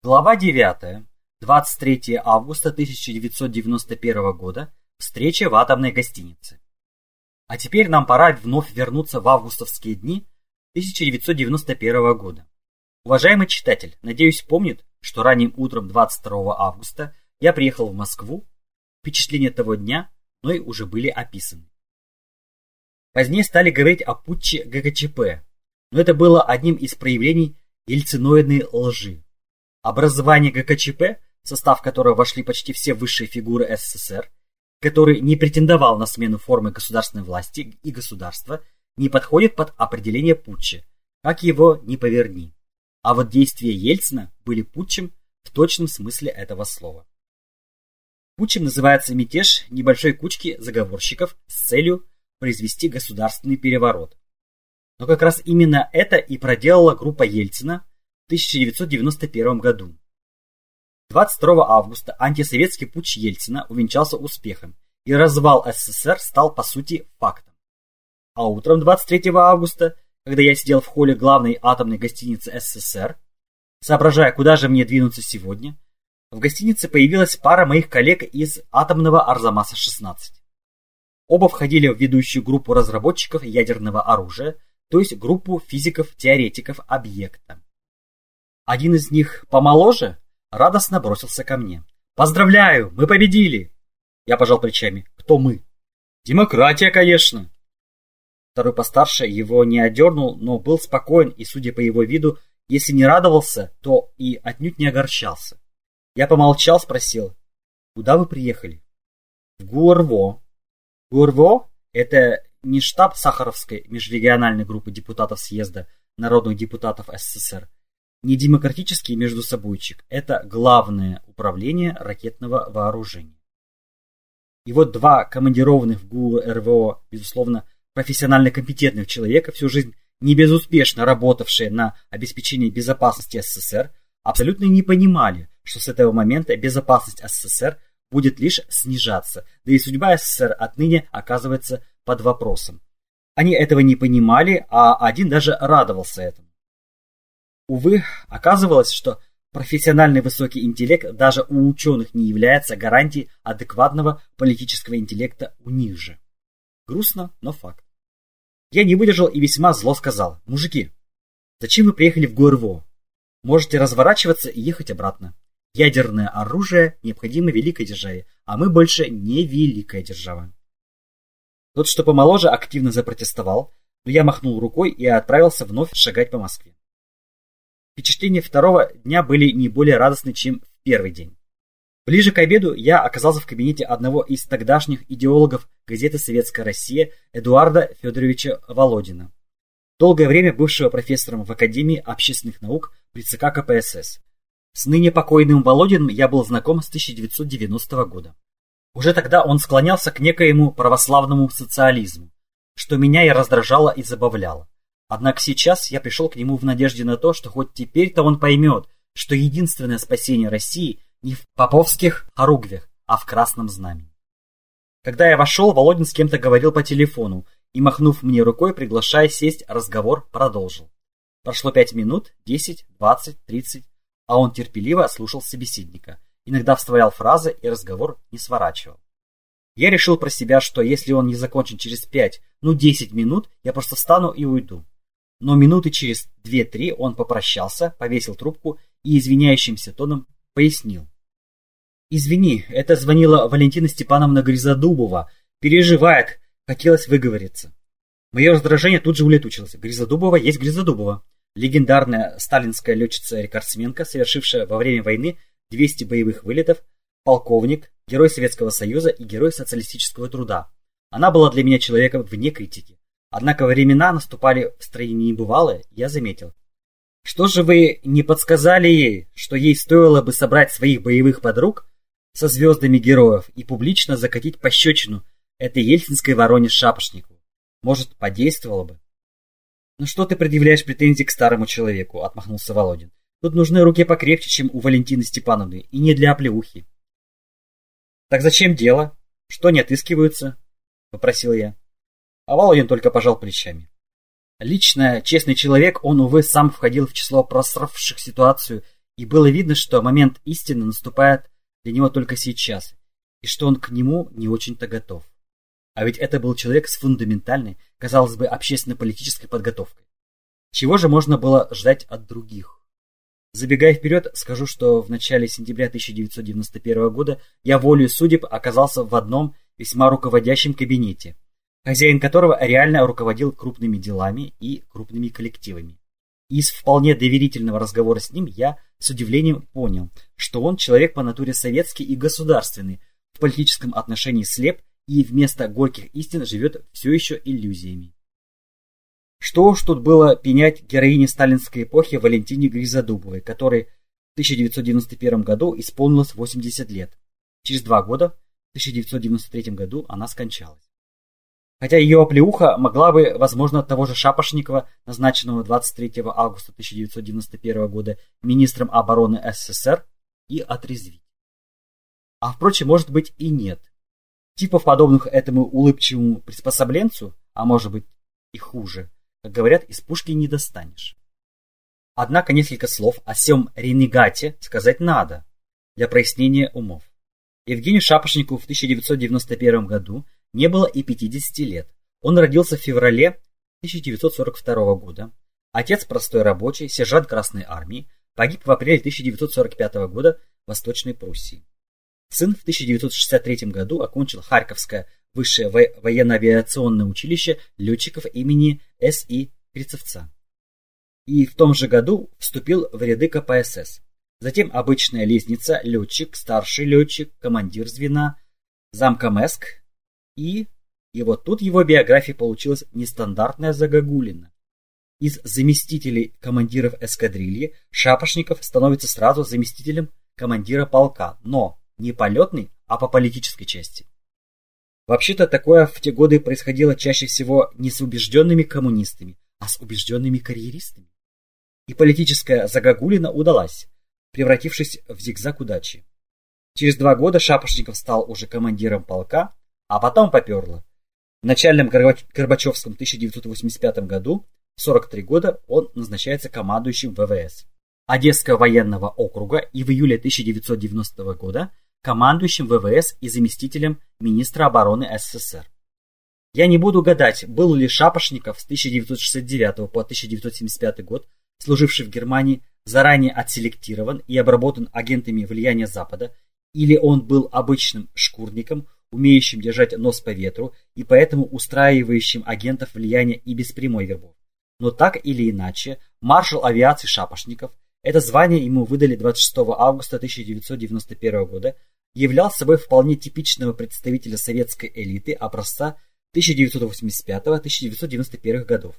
Глава 9. 23 августа 1991 года. Встреча в атомной гостинице. А теперь нам пора вновь вернуться в августовские дни 1991 года. Уважаемый читатель, надеюсь, помнит, что ранним утром 22 августа я приехал в Москву. Впечатления того дня мной уже были описаны. Позднее стали говорить о путче ГКЧП, но это было одним из проявлений ельциноидной лжи. Образование ГКЧП, в состав которого вошли почти все высшие фигуры СССР, который не претендовал на смену формы государственной власти и государства, не подходит под определение путча, как его не поверни. А вот действия Ельцина были путчем в точном смысле этого слова. Путчем называется мятеж небольшой кучки заговорщиков с целью произвести государственный переворот. Но как раз именно это и проделала группа Ельцина 1991 году. 22 августа антисоветский путч Ельцина увенчался успехом, и развал СССР стал по сути фактом. А утром 23 августа, когда я сидел в холле главной атомной гостиницы СССР, соображая, куда же мне двинуться сегодня, в гостинице появилась пара моих коллег из атомного Арзамаса-16. Оба входили в ведущую группу разработчиков ядерного оружия, то есть группу физиков-теоретиков объекта. Один из них, помоложе, радостно бросился ко мне. «Поздравляю, мы победили!» Я пожал плечами. «Кто мы?» «Демократия, конечно!» Второй постарше его не одернул, но был спокоен и, судя по его виду, если не радовался, то и отнюдь не огорчался. Я помолчал, спросил, «Куда вы приехали?» «В Гуарво». «Гуарво — это не штаб Сахаровской межрегиональной группы депутатов съезда народных депутатов СССР, не демократический междусобойчик, это главное управление ракетного вооружения. И вот два командированных в ГУ РВО, безусловно, профессионально компетентных человека, всю жизнь не безуспешно работавшие на обеспечении безопасности СССР, абсолютно не понимали, что с этого момента безопасность СССР будет лишь снижаться, да и судьба СССР отныне оказывается под вопросом. Они этого не понимали, а один даже радовался этому. Увы, оказывалось, что профессиональный высокий интеллект даже у ученых не является гарантией адекватного политического интеллекта у них же. Грустно, но факт. Я не выдержал и весьма зло сказал. Мужики, зачем вы приехали в ГУРВО? Можете разворачиваться и ехать обратно. Ядерное оружие необходимо великой державе, а мы больше не великая держава. Тот, что помоложе, активно запротестовал, но я махнул рукой и отправился вновь шагать по Москве. Впечатления второго дня были не более радостны, чем в первый день. Ближе к обеду я оказался в кабинете одного из тогдашних идеологов газеты «Советская Россия» Эдуарда Федоровича Володина, долгое время бывшего профессором в Академии общественных наук при ЦК КПСС. С ныне покойным Володиным я был знаком с 1990 года. Уже тогда он склонялся к некоему православному социализму, что меня и раздражало и забавляло. Однако сейчас я пришел к нему в надежде на то, что хоть теперь-то он поймет, что единственное спасение России не в поповских хоругвях, а в красном знамени. Когда я вошел, Володин с кем-то говорил по телефону и, махнув мне рукой, приглашая сесть, разговор продолжил. Прошло пять минут, десять, двадцать, тридцать, а он терпеливо слушал собеседника, иногда вставлял фразы и разговор не сворачивал. Я решил про себя, что если он не закончит через пять, ну десять минут, я просто встану и уйду но минуты через две-три он попрощался, повесил трубку и извиняющимся тоном пояснил. «Извини, это звонила Валентина Степановна Гризодубова. Переживает, хотелось выговориться». Мое раздражение тут же улетучилось. Гризодубова есть Гризодубова. Легендарная сталинская летчица-рекордсменка, совершившая во время войны 200 боевых вылетов, полковник, герой Советского Союза и герой социалистического труда. Она была для меня человеком вне критики. Однако времена наступали в строении небывалые, я заметил. Что же вы не подсказали ей, что ей стоило бы собрать своих боевых подруг со звездами героев и публично закатить пощечину этой ельцинской вороне шапошнику? Может, подействовало бы? «Ну что ты предъявляешь претензии к старому человеку?» — отмахнулся Володин. «Тут нужны руки покрепче, чем у Валентины Степановны, и не для оплеухи». «Так зачем дело? Что не отыскиваются?» — попросил я. А Володин только пожал плечами. Лично, честный человек, он, увы, сам входил в число просравших ситуацию И было видно, что момент истины наступает для него только сейчас, и что он к нему не очень-то готов. А ведь это был человек с фундаментальной, казалось бы, общественно-политической подготовкой. Чего же можно было ждать от других? Забегая вперед, скажу, что в начале сентября 1991 года я волею судеб оказался в одном весьма руководящем кабинете, хозяин которого реально руководил крупными делами и крупными коллективами. Из вполне доверительного разговора с ним я с удивлением понял, что он человек по натуре советский и государственный, в политическом отношении слеп и вместо горьких истин живет все еще иллюзиями. Что уж тут было пенять героине сталинской эпохи Валентине Гризодубовой, которой в 1991 году исполнилось 80 лет. Через два года, в 1993 году, она скончалась. Хотя ее оплеуха могла бы, возможно, того же Шапошникова, назначенного 23 августа 1991 года министром обороны СССР, и отрезвить. А впрочем, может быть и нет. Типов, подобных этому улыбчивому приспособленцу, а может быть и хуже, как говорят, из пушки не достанешь. Однако несколько слов о сем ренегате сказать надо, для прояснения умов. Евгению Шапошникову в 1991 году не было и 50 лет. Он родился в феврале 1942 года. Отец простой рабочий, сержант Красной Армии, погиб в апреле 1945 года в Восточной Пруссии. Сын в 1963 году окончил Харьковское высшее военно-авиационное училище летчиков имени С.И. Крицевца. И в том же году вступил в ряды КПСС. Затем обычная лестница, летчик, старший летчик, командир звена, замкомеск, и... И вот тут его биография получилась нестандартная загогулина. Из заместителей командиров эскадрильи Шапошников становится сразу заместителем командира полка, но не полетный, а по политической части. Вообще-то такое в те годы происходило чаще всего не с убежденными коммунистами, а с убежденными карьеристами. И политическая загогулина удалась, превратившись в зигзаг удачи. Через два года Шапошников стал уже командиром полка, а потом поперло. В начальном Горбачевском 1985 году, в 43 года, он назначается командующим ВВС Одесского военного округа и в июле 1990 года командующим ВВС и заместителем министра обороны СССР. Я не буду гадать, был ли Шапошников с 1969 по 1975 год, служивший в Германии, заранее отселектирован и обработан агентами влияния Запада, или он был обычным шкурником, умеющим держать нос по ветру и поэтому устраивающим агентов влияния и без прямой вербовки. Но так или иначе, маршал авиации Шапошников, это звание ему выдали 26 августа 1991 года, являл собой вполне типичного представителя советской элиты образца 1985-1991 годов.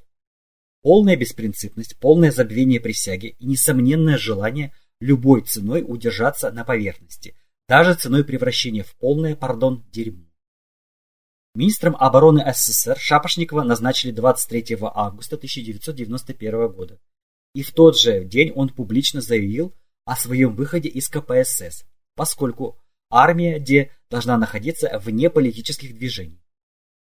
Полная беспринципность, полное забвение присяги и несомненное желание любой ценой удержаться на поверхности, даже ценой превращения в полное, пардон, дерьмо. Министром обороны СССР Шапошникова назначили 23 августа 1991 года. И в тот же день он публично заявил о своем выходе из КПСС, поскольку армия Де должна находиться вне политических движений.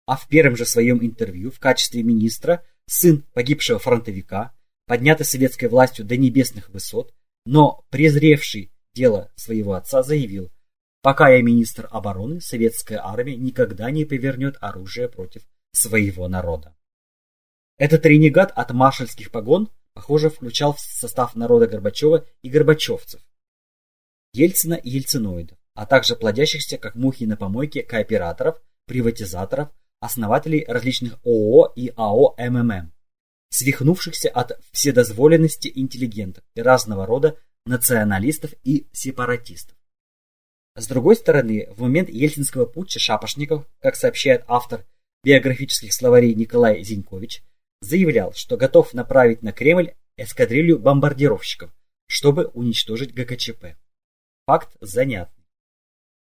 А в первом же своем интервью в качестве министра сын погибшего фронтовика, поднятый советской властью до небесных высот, но презревший дело своего отца, заявил, Пока я министр обороны, советская армия никогда не повернет оружие против своего народа. Этот ренегат от маршальских погон, похоже, включал в состав народа Горбачева и горбачевцев, Ельцина и ельциноидов, а также плодящихся, как мухи на помойке, кооператоров, приватизаторов, основателей различных ООО и АО МММ, свихнувшихся от вседозволенности интеллигентов и разного рода националистов и сепаратистов. С другой стороны, в момент Ельцинского путча Шапошников, как сообщает автор биографических словарей Николай Зинькович, заявлял, что готов направить на Кремль эскадрилью бомбардировщиков, чтобы уничтожить ГКЧП. Факт занятный.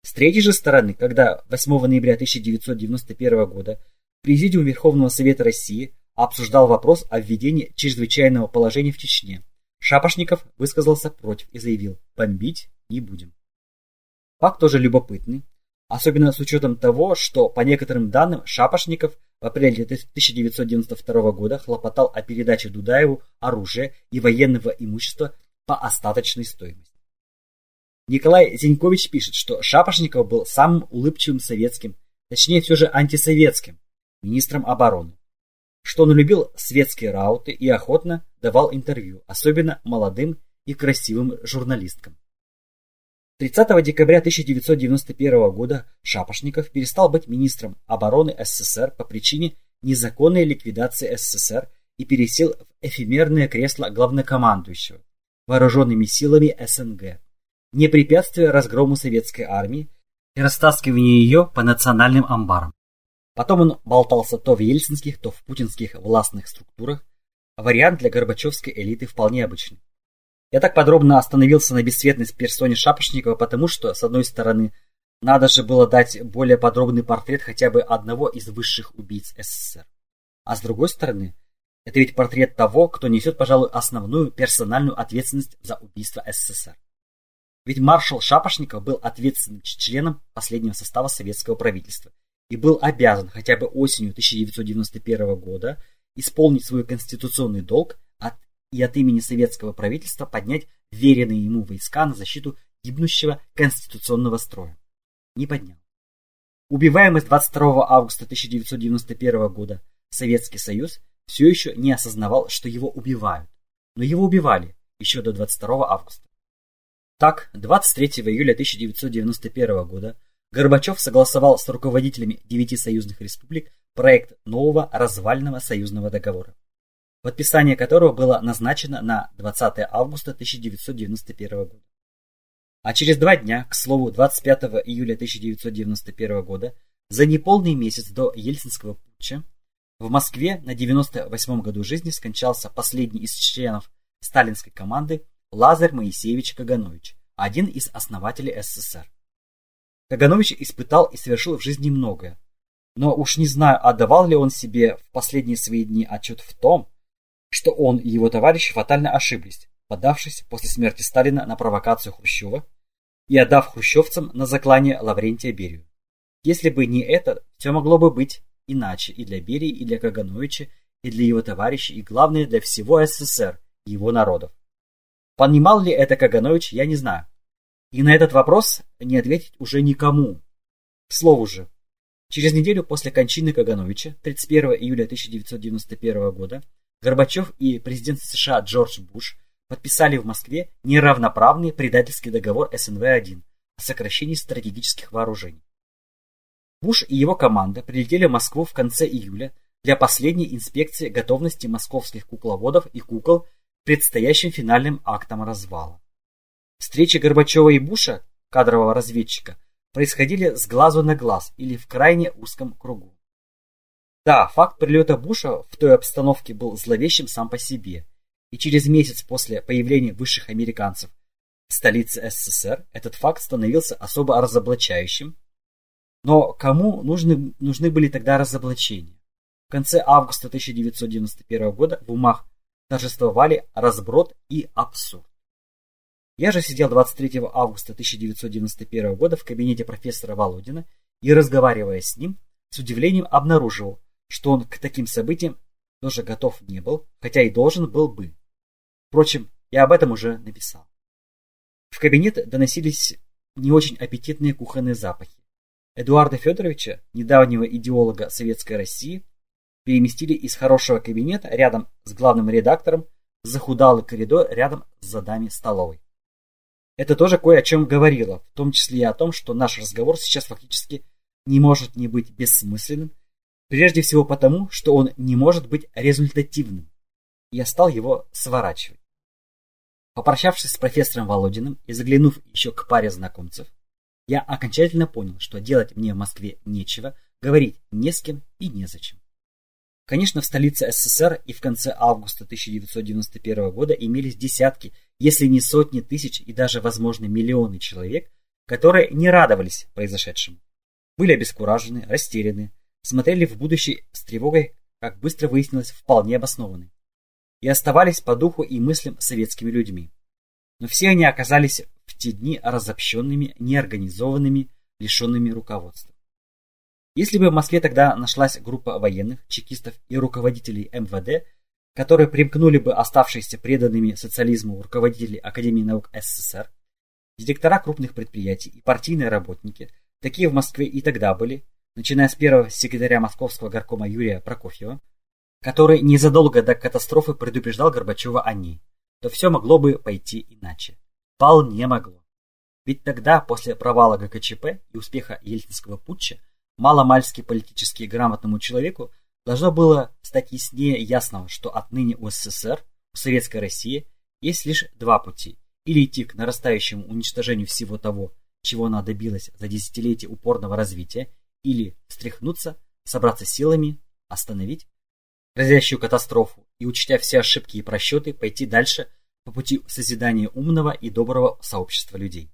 С третьей же стороны, когда 8 ноября 1991 года Президиум Верховного Совета России обсуждал вопрос о введении чрезвычайного положения в Чечне, Шапошников высказался против и заявил «бомбить не будем». Факт тоже любопытный, особенно с учетом того, что по некоторым данным Шапошников в апреле 1992 года хлопотал о передаче Дудаеву оружия и военного имущества по остаточной стоимости. Николай Зинькович пишет, что Шапошников был самым улыбчивым советским, точнее все же антисоветским, министром обороны, что он любил светские рауты и охотно давал интервью, особенно молодым и красивым журналисткам. 30 декабря 1991 года Шапошников перестал быть министром обороны СССР по причине незаконной ликвидации СССР и пересел в эфемерное кресло главнокомандующего вооруженными силами СНГ, не препятствуя разгрому советской армии и растаскиванию ее по национальным амбарам. Потом он болтался то в ельцинских, то в путинских властных структурах, вариант для горбачевской элиты вполне обычный. Я так подробно остановился на бесцветной персоне Шапошникова, потому что, с одной стороны, надо же было дать более подробный портрет хотя бы одного из высших убийц СССР. А с другой стороны, это ведь портрет того, кто несет, пожалуй, основную персональную ответственность за убийство СССР. Ведь маршал Шапошников был ответственным членом последнего состава советского правительства и был обязан хотя бы осенью 1991 года исполнить свой конституционный долг и от имени советского правительства поднять веренные ему войска на защиту гибнущего конституционного строя. Не поднял. Убиваемый с 22 августа 1991 года Советский Союз все еще не осознавал, что его убивают. Но его убивали еще до 22 августа. Так, 23 июля 1991 года Горбачев согласовал с руководителями девяти союзных республик проект нового развального союзного договора подписание которого было назначено на 20 августа 1991 года. А через два дня, к слову, 25 июля 1991 года, за неполный месяц до Ельцинского путча, в Москве на 98 году жизни скончался последний из членов сталинской команды Лазарь Моисеевич Каганович, один из основателей СССР. Каганович испытал и совершил в жизни многое, но уж не знаю, отдавал ли он себе в последние свои дни отчет в том, что он и его товарищи фатально ошиблись, поддавшись после смерти Сталина на провокацию Хрущева и отдав хрущевцам на заклание Лаврентия Берию. Если бы не это, все могло бы быть иначе и для Берии, и для Кагановича, и для его товарищей, и главное для всего СССР и его народов. Понимал ли это Каганович, я не знаю. И на этот вопрос не ответить уже никому. К слову же, через неделю после кончины Кагановича, 31 июля 1991 года, Горбачев и президент США Джордж Буш подписали в Москве неравноправный предательский договор СНВ-1 о сокращении стратегических вооружений. Буш и его команда прилетели в Москву в конце июля для последней инспекции готовности московских кукловодов и кукол предстоящим финальным актом развала. Встречи Горбачева и Буша, кадрового разведчика, происходили с глазу на глаз или в крайне узком кругу. Да, факт прилета Буша в той обстановке был зловещим сам по себе. И через месяц после появления высших американцев в столице СССР этот факт становился особо разоблачающим. Но кому нужны, нужны были тогда разоблачения? В конце августа 1991 года в умах торжествовали разброд и абсурд. Я же сидел 23 августа 1991 года в кабинете профессора Володина и, разговаривая с ним, с удивлением обнаруживал, что он к таким событиям тоже готов не был, хотя и должен был бы. Впрочем, я об этом уже написал. В кабинет доносились не очень аппетитные кухонные запахи. Эдуарда Федоровича, недавнего идеолога Советской России, переместили из хорошего кабинета рядом с главным редактором в захудалый коридор рядом с задами столовой. Это тоже кое о чем говорило, в том числе и о том, что наш разговор сейчас фактически не может не быть бессмысленным, Прежде всего потому, что он не может быть результативным. Я стал его сворачивать. Попрощавшись с профессором Володиным и заглянув еще к паре знакомцев, я окончательно понял, что делать мне в Москве нечего, говорить не с кем и незачем. Конечно, в столице СССР и в конце августа 1991 года имелись десятки, если не сотни тысяч и даже, возможно, миллионы человек, которые не радовались произошедшему. Были обескуражены, растеряны, смотрели в будущее с тревогой, как быстро выяснилось, вполне обоснованной, и оставались по духу и мыслям советскими людьми. Но все они оказались в те дни разобщенными, неорганизованными, лишенными руководства. Если бы в Москве тогда нашлась группа военных, чекистов и руководителей МВД, которые примкнули бы оставшиеся преданными социализму руководители Академии наук СССР, Директора крупных предприятий и партийные работники, такие в Москве и тогда были, начиная с первого секретаря Московского горкома Юрия Прокофьева, который незадолго до катастрофы предупреждал Горбачева о ней, то все могло бы пойти иначе. Вполне могло. Ведь тогда, после провала ГКЧП и успеха Ельцинского путча, маломальски политически грамотному человеку должно было стать яснее ясного, что отныне у СССР, у Советской России, есть лишь два пути. Или идти к нарастающему уничтожению всего того, чего она добилась за десятилетия упорного развития, или встряхнуться, собраться силами, остановить грозящую катастрофу и, учтя все ошибки и просчеты, пойти дальше по пути созидания умного и доброго сообщества людей.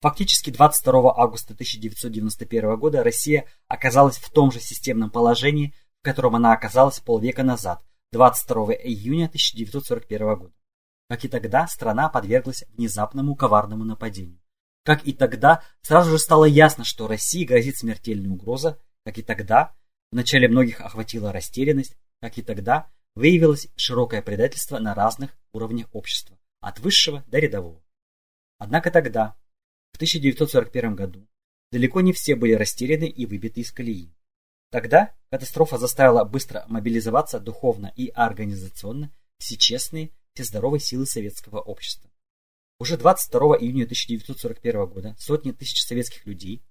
Фактически 22 августа 1991 года Россия оказалась в том же системном положении, в котором она оказалась полвека назад, 22 июня 1941 года. Как и тогда, страна подверглась внезапному коварному нападению. Как и тогда, сразу же стало ясно, что России грозит смертельная угроза. Как и тогда, вначале многих охватила растерянность. Как и тогда, выявилось широкое предательство на разных уровнях общества, от высшего до рядового. Однако тогда, в 1941 году, далеко не все были растеряны и выбиты из колеи. Тогда катастрофа заставила быстро мобилизоваться духовно и организационно все честные, все здоровые силы советского общества. Уже 22 июня 1941 года сотни тысяч советских людей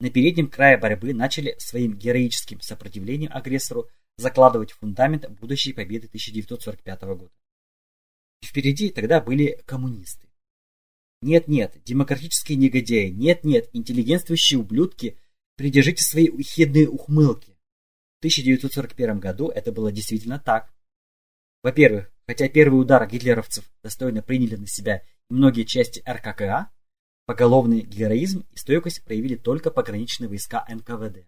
на переднем крае борьбы начали своим героическим сопротивлением агрессору закладывать фундамент будущей победы 1945 года. И впереди тогда были коммунисты. Нет-нет, демократические негодяи, нет-нет, интеллигентствующие ублюдки, придержите свои ухидные ухмылки. В 1941 году это было действительно так. Во-первых, хотя первый удар гитлеровцев достойно приняли на себя Многие части РККА поголовный героизм и стойкость проявили только пограничные войска НКВД,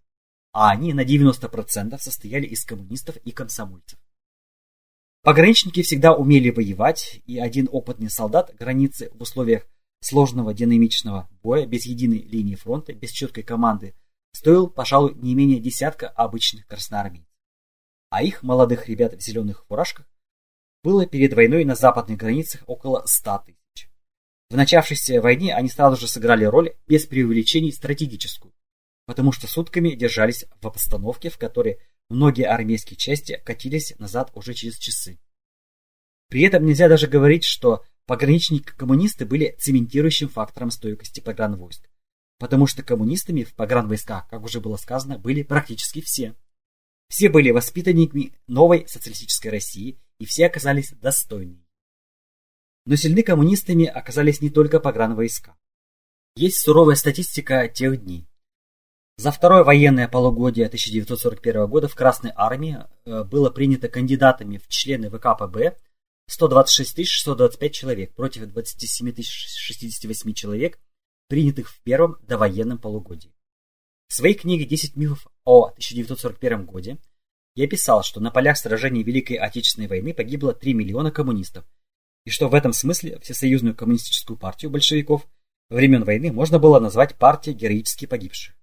а они на 90% состояли из коммунистов и комсомольцев. Пограничники всегда умели воевать, и один опытный солдат границы в условиях сложного динамичного боя, без единой линии фронта, без четкой команды, стоил, пожалуй, не менее десятка обычных красноармейцев. А их, молодых ребят в зеленых фуражках, было перед войной на западных границах около 100 тысяч. В начавшейся войне они сразу же сыграли роль без преувеличений стратегическую, потому что сутками держались в обстановке, в которой многие армейские части катились назад уже через часы. При этом нельзя даже говорить, что пограничники-коммунисты были цементирующим фактором стойкости погранвойск, потому что коммунистами в погранвойсках, как уже было сказано, были практически все. Все были воспитанниками новой социалистической России, и все оказались достойными. Но сильны коммунистами оказались не только погранвойска. Есть суровая статистика тех дней. За второе военное полугодие 1941 года в Красной Армии э, было принято кандидатами в члены ВКПБ 126 625 человек против 27 068 человек, принятых в первом довоенном полугодии. В своей книге «10 мифов о 1941 годе» я писал, что на полях сражений Великой Отечественной войны погибло 3 миллиона коммунистов, и что в этом смысле Всесоюзную коммунистическую партию большевиков времен войны можно было назвать партией героически погибших.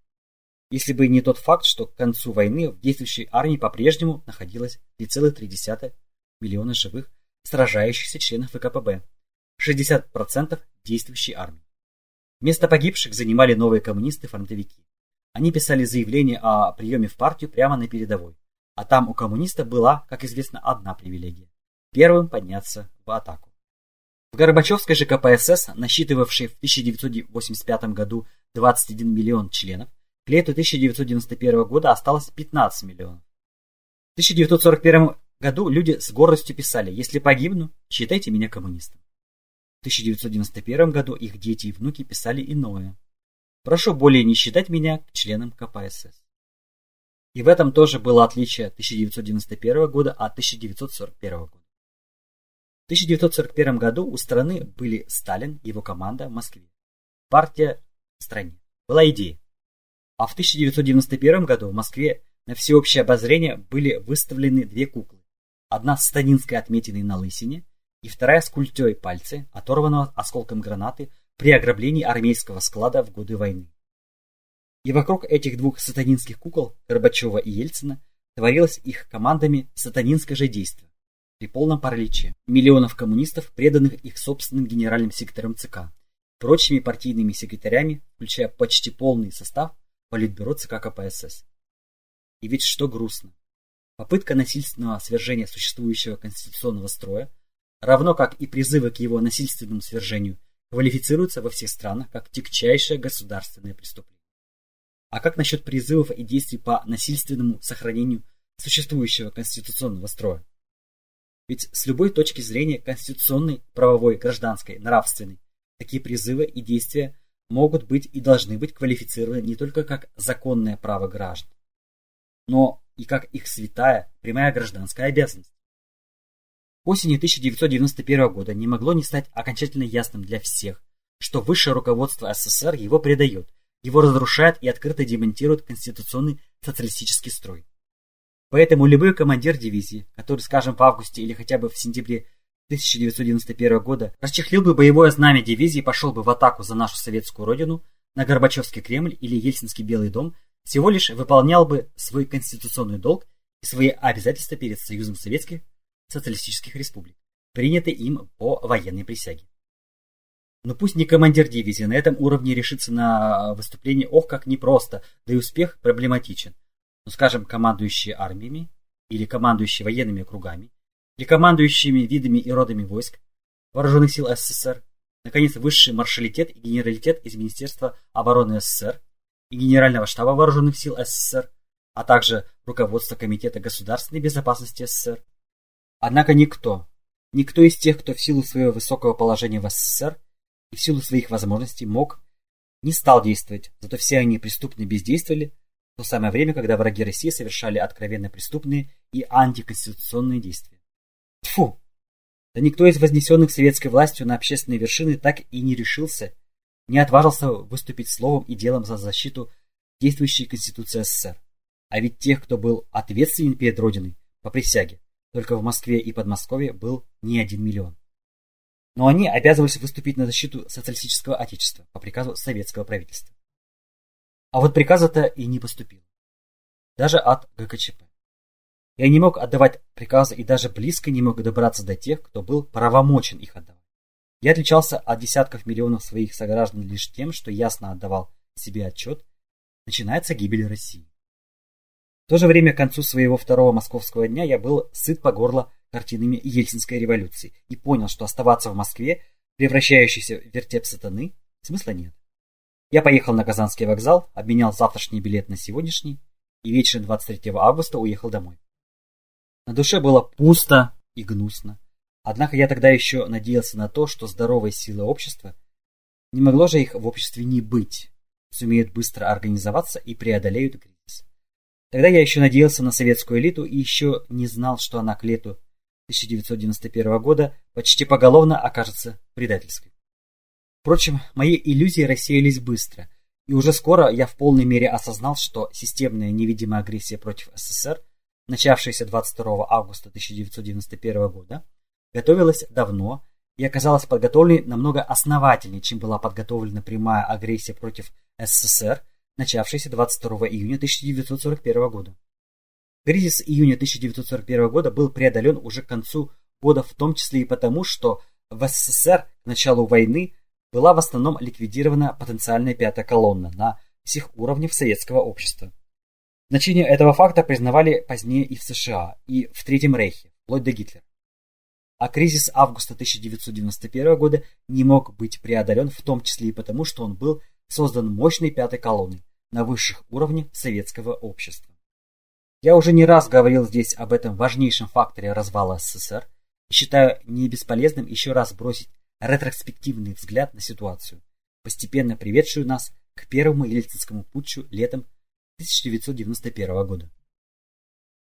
Если бы не тот факт, что к концу войны в действующей армии по-прежнему находилось 3,3 миллиона живых, сражающихся членов ВКПБ, 60% действующей армии. Место погибших занимали новые коммунисты-фронтовики. Они писали заявление о приеме в партию прямо на передовой, а там у коммуниста была, как известно, одна привилегия – первым подняться в атаку. В Горбачевской же КПСС, насчитывавшей в 1985 году 21 миллион членов, к лету 1991 года осталось 15 миллионов. В 1941 году люди с гордостью писали «Если погибну, считайте меня коммунистом». В 1991 году их дети и внуки писали иное. «Прошу более не считать меня членом КПСС». И в этом тоже было отличие 1991 года от 1941 года. В 1941 году у страны были Сталин и его команда в Москве. Партия в стране. Была идея. А в 1991 году в Москве на всеобщее обозрение были выставлены две куклы. Одна с станинской отметиной на лысине и вторая с культей пальцы, оторванного осколком гранаты при ограблении армейского склада в годы войны. И вокруг этих двух сатанинских кукол, Горбачева и Ельцина, творилось их командами сатанинское же действие при полном параличе миллионов коммунистов, преданных их собственным генеральным сектором ЦК, прочими партийными секретарями, включая почти полный состав Политбюро ЦК КПСС. И ведь что грустно. Попытка насильственного свержения существующего конституционного строя, равно как и призывы к его насильственному свержению, квалифицируются во всех странах как тягчайшее государственное преступление. А как насчет призывов и действий по насильственному сохранению существующего конституционного строя? Ведь с любой точки зрения конституционной, правовой, гражданской, нравственной, такие призывы и действия могут быть и должны быть квалифицированы не только как законное право граждан, но и как их святая, прямая гражданская обязанность. Осенью 1991 года не могло не стать окончательно ясным для всех, что высшее руководство СССР его предает, его разрушает и открыто демонтирует конституционный социалистический строй. Поэтому любой командир дивизии, который, скажем, в августе или хотя бы в сентябре 1991 года расчехлил бы боевое знамя дивизии и пошел бы в атаку за нашу советскую родину на Горбачевский Кремль или Ельцинский Белый дом, всего лишь выполнял бы свой конституционный долг и свои обязательства перед Союзом Советских Социалистических Республик, принятые им по военной присяге. Но пусть не командир дивизии на этом уровне решится на выступление, ох, как непросто, да и успех проблематичен. Ну, скажем, командующие армиями или командующие военными округами, или командующими видами и родами войск Вооруженных сил СССР, наконец, высший маршалитет и генералитет из Министерства обороны СССР, и Генерального штаба Вооруженных сил СССР, а также руководство Комитета государственной безопасности СССР. Однако никто, никто из тех, кто в силу своего высокого положения в СССР и в силу своих возможностей мог, не стал действовать, зато все они преступно бездействовали то самое время, когда враги России совершали откровенно преступные и антиконституционные действия. Тфу! Да никто из вознесенных советской властью на общественные вершины так и не решился не отважился выступить словом и делом за защиту действующей Конституции СССР. А ведь тех, кто был ответственен перед Родиной по присяге, только в Москве и Подмосковье был не один миллион. Но они обязывались выступить на защиту социалистического отечества по приказу советского правительства. А вот приказа-то и не поступил. Даже от ГКЧП. Я не мог отдавать приказы и даже близко не мог добраться до тех, кто был правомочен их отдавать. Я отличался от десятков миллионов своих сограждан лишь тем, что ясно отдавал себе отчет, начинается гибель России. В то же время к концу своего второго московского дня я был сыт по горло картинами Ельцинской революции и понял, что оставаться в Москве, превращающейся в вертеп сатаны, смысла нет. Я поехал на Казанский вокзал, обменял завтрашний билет на сегодняшний и вечером 23 августа уехал домой. На душе было пусто и гнусно. Однако я тогда еще надеялся на то, что здоровая сила общества, не могло же их в обществе не быть, сумеют быстро организоваться и преодолеют кризис. Тогда я еще надеялся на советскую элиту и еще не знал, что она к лету 1991 года почти поголовно окажется предательской. Впрочем, мои иллюзии рассеялись быстро, и уже скоро я в полной мере осознал, что системная невидимая агрессия против СССР, начавшаяся 22 августа 1991 года, готовилась давно и оказалась подготовленной намного основательнее, чем была подготовлена прямая агрессия против СССР, начавшаяся 22 июня 1941 года. Кризис июня 1941 года был преодолен уже к концу года в том числе и потому, что в СССР к началу войны была в основном ликвидирована потенциальная пятая колонна на всех уровнях советского общества. Значение этого факта признавали позднее и в США, и в Третьем Рейхе, вплоть до Гитлера а кризис августа 1991 года не мог быть преодолен в том числе и потому, что он был создан мощной пятой колонной на высших уровнях советского общества. Я уже не раз говорил здесь об этом важнейшем факторе развала СССР и считаю не бесполезным еще раз бросить ретроспективный взгляд на ситуацию, постепенно приведшую нас к первому Ельцинскому путчу летом 1991 года.